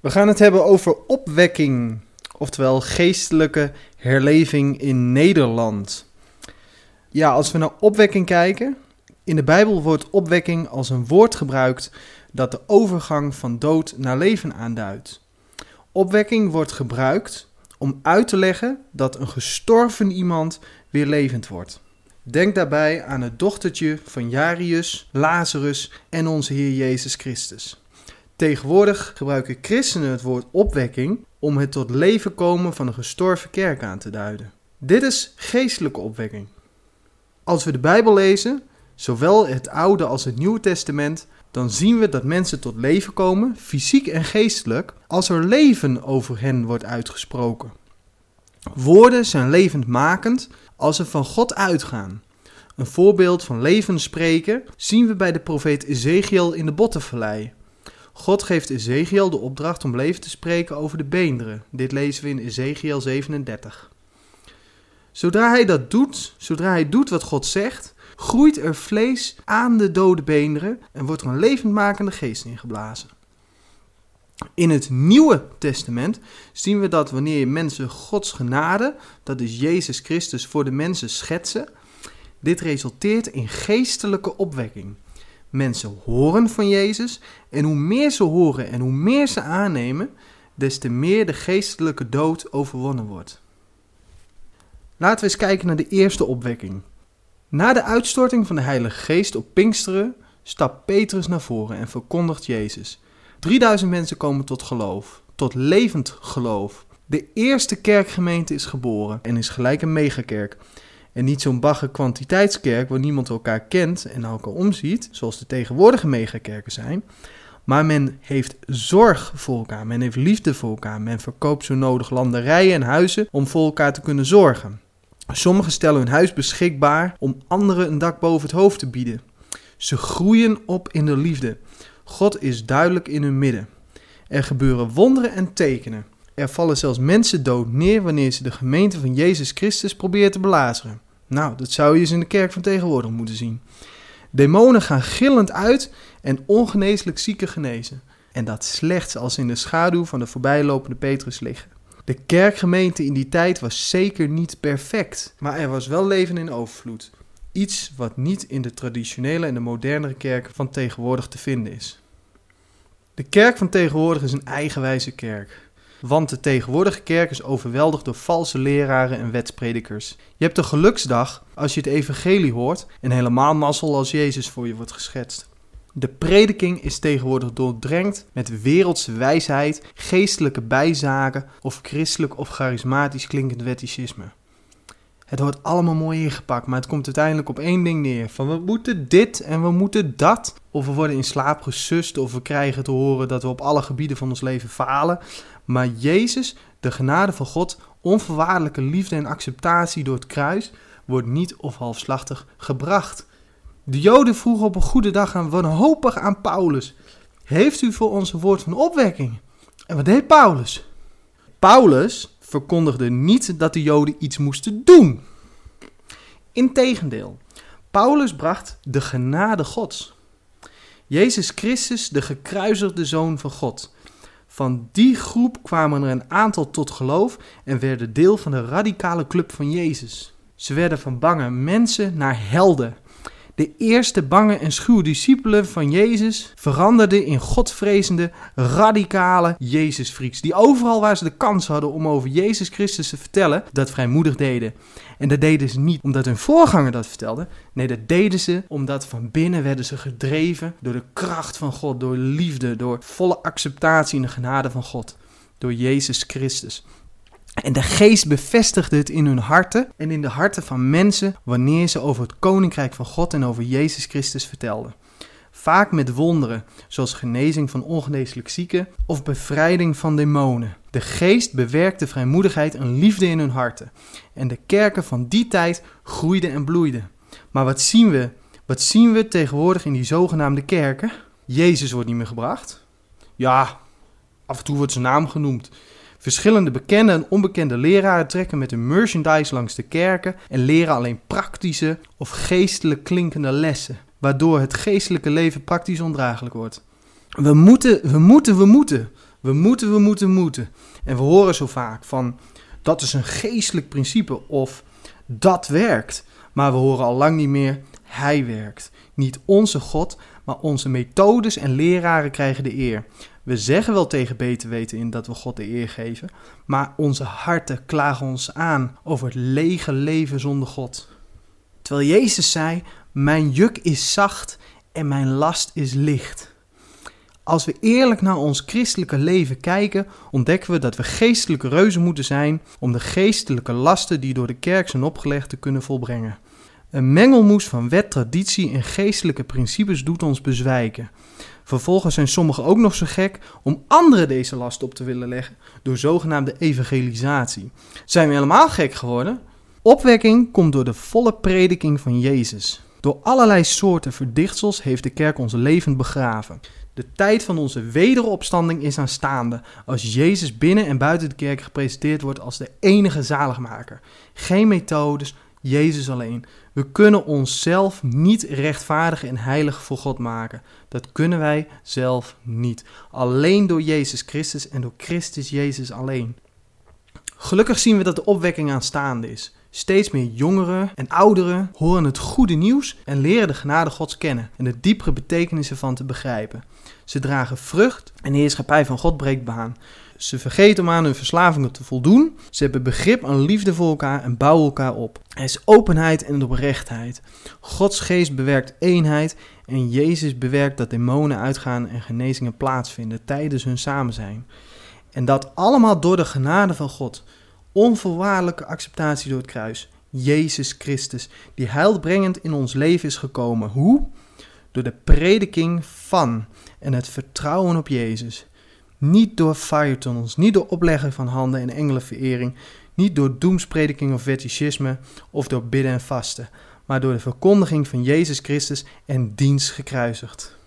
We gaan het hebben over opwekking, oftewel geestelijke herleving in Nederland. Ja, als we naar opwekking kijken, in de Bijbel wordt opwekking als een woord gebruikt dat de overgang van dood naar leven aanduidt. Opwekking wordt gebruikt om uit te leggen dat een gestorven iemand weer levend wordt. Denk daarbij aan het dochtertje van Jarius, Lazarus en onze Heer Jezus Christus. Tegenwoordig gebruiken christenen het woord opwekking om het tot leven komen van een gestorven kerk aan te duiden. Dit is geestelijke opwekking. Als we de Bijbel lezen, zowel het Oude als het Nieuwe Testament, dan zien we dat mensen tot leven komen, fysiek en geestelijk, als er leven over hen wordt uitgesproken. Woorden zijn levendmakend als ze van God uitgaan. Een voorbeeld van leven spreken zien we bij de profeet Ezekiel in de Bottenvallei. God geeft Ezekiel de opdracht om leven te spreken over de beenderen. Dit lezen we in Ezekiel 37. Zodra hij dat doet, zodra hij doet wat God zegt, groeit er vlees aan de dode beenderen en wordt er een levendmakende geest ingeblazen. In het Nieuwe Testament zien we dat wanneer mensen Gods genade, dat is Jezus Christus, voor de mensen schetsen, dit resulteert in geestelijke opwekking. Mensen horen van Jezus en hoe meer ze horen en hoe meer ze aannemen, des te meer de geestelijke dood overwonnen wordt. Laten we eens kijken naar de eerste opwekking. Na de uitstorting van de Heilige Geest op Pinksteren stapt Petrus naar voren en verkondigt Jezus. 3000 mensen komen tot geloof, tot levend geloof. De eerste kerkgemeente is geboren en is gelijk een megakerk. En niet zo'n bagge kwantiteitskerk waar niemand elkaar kent en elkaar omziet, zoals de tegenwoordige megakerken zijn. Maar men heeft zorg voor elkaar, men heeft liefde voor elkaar, men verkoopt zo nodig landerijen en huizen om voor elkaar te kunnen zorgen. Sommigen stellen hun huis beschikbaar om anderen een dak boven het hoofd te bieden. Ze groeien op in de liefde. God is duidelijk in hun midden. Er gebeuren wonderen en tekenen. Er vallen zelfs mensen dood neer wanneer ze de gemeente van Jezus Christus proberen te belazeren. Nou, dat zou je eens in de kerk van tegenwoordig moeten zien. Demonen gaan gillend uit en ongeneeslijk zieken genezen. En dat slechts als in de schaduw van de voorbijlopende Petrus liggen. De kerkgemeente in die tijd was zeker niet perfect, maar er was wel leven in overvloed. Iets wat niet in de traditionele en de modernere kerk van tegenwoordig te vinden is. De kerk van tegenwoordig is een eigenwijze kerk. Want de tegenwoordige kerk is overweldigd door valse leraren en wetspredikers. Je hebt een geluksdag als je het evangelie hoort en helemaal mazzel als Jezus voor je wordt geschetst. De prediking is tegenwoordig doordrenkt met wereldse wijsheid, geestelijke bijzaken of christelijk of charismatisch klinkend wetticisme. Het wordt allemaal mooi ingepakt, maar het komt uiteindelijk op één ding neer. Van we moeten dit en we moeten dat. Of we worden in slaap gesust of we krijgen te horen dat we op alle gebieden van ons leven falen. Maar Jezus, de genade van God, onvoorwaardelijke liefde en acceptatie door het kruis, wordt niet of halfslachtig gebracht. De Joden vroegen op een goede dag aan wanhopig aan Paulus: Heeft u voor ons een woord van opwekking? En wat deed Paulus? Paulus verkondigde niet dat de Joden iets moesten doen. Integendeel, Paulus bracht de genade Gods. Jezus Christus, de gekruisigde Zoon van God. Van die groep kwamen er een aantal tot geloof en werden deel van de radicale club van Jezus. Ze werden van bange mensen naar helden. De eerste bange en schuwe discipelen van Jezus veranderden in godvrezende, radicale Jezusfrieks. Die overal waar ze de kans hadden om over Jezus Christus te vertellen, dat vrijmoedig deden. En dat deden ze niet omdat hun voorganger dat vertelde. Nee, dat deden ze omdat van binnen werden ze gedreven door de kracht van God, door liefde, door volle acceptatie en de genade van God. Door Jezus Christus. En de geest bevestigde het in hun harten en in de harten van mensen wanneer ze over het koninkrijk van God en over Jezus Christus vertelden. Vaak met wonderen, zoals genezing van ongeneeslijk zieken of bevrijding van demonen. De geest bewerkte vrijmoedigheid en liefde in hun harten. En de kerken van die tijd groeiden en bloeiden. Maar wat zien we? Wat zien we tegenwoordig in die zogenaamde kerken? Jezus wordt niet meer gebracht. Ja, af en toe wordt zijn naam genoemd. Verschillende bekende en onbekende leraren trekken met hun merchandise langs de kerken en leren alleen praktische of geestelijk klinkende lessen, waardoor het geestelijke leven praktisch ondraaglijk wordt. We moeten, we moeten, we moeten. We moeten, we moeten, moeten. En we horen zo vaak van dat is een geestelijk principe of dat werkt. Maar we horen al lang niet meer hij werkt. Niet onze God, maar onze methodes en leraren krijgen de eer. We zeggen wel tegen beter weten in dat we God de eer geven, maar onze harten klagen ons aan over het lege leven zonder God. Terwijl Jezus zei: Mijn juk is zacht en mijn last is licht. Als we eerlijk naar ons christelijke leven kijken, ontdekken we dat we geestelijke reuzen moeten zijn om de geestelijke lasten die door de kerk zijn opgelegd te kunnen volbrengen. Een mengelmoes van wet, traditie en geestelijke principes doet ons bezwijken. Vervolgens zijn sommigen ook nog zo gek om anderen deze last op te willen leggen door zogenaamde evangelisatie. Zijn we helemaal gek geworden? Opwekking komt door de volle prediking van Jezus. Door allerlei soorten verdichtsels heeft de kerk ons levend begraven. De tijd van onze wederopstanding is aanstaande als Jezus binnen en buiten de kerk gepresenteerd wordt als de enige zaligmaker. Geen methodes, Jezus alleen. We kunnen onszelf niet rechtvaardig en heilig voor God maken. Dat kunnen wij zelf niet. Alleen door Jezus Christus en door Christus Jezus alleen. Gelukkig zien we dat de opwekking aanstaande is. Steeds meer jongeren en ouderen horen het goede nieuws en leren de genade Gods kennen en de diepere betekenissen van te begrijpen. Ze dragen vrucht en de heerschappij van God breekt baan. Ze vergeten om aan hun verslavingen te voldoen. Ze hebben begrip aan liefde voor elkaar en bouwen elkaar op. Er is openheid en oprechtheid. Gods geest bewerkt eenheid en Jezus bewerkt dat demonen uitgaan en genezingen plaatsvinden tijdens hun samen zijn. En dat allemaal door de genade van God. Onvoorwaardelijke acceptatie door het kruis. Jezus Christus, die heilbrengend in ons leven is gekomen. Hoe? Door de prediking van en het vertrouwen op Jezus. Niet door firetunnels, niet door opleggen van handen en engelenverering, niet door doemsprediking of fetischisme of door bidden en vasten, maar door de verkondiging van Jezus Christus en dienst gekruisigd.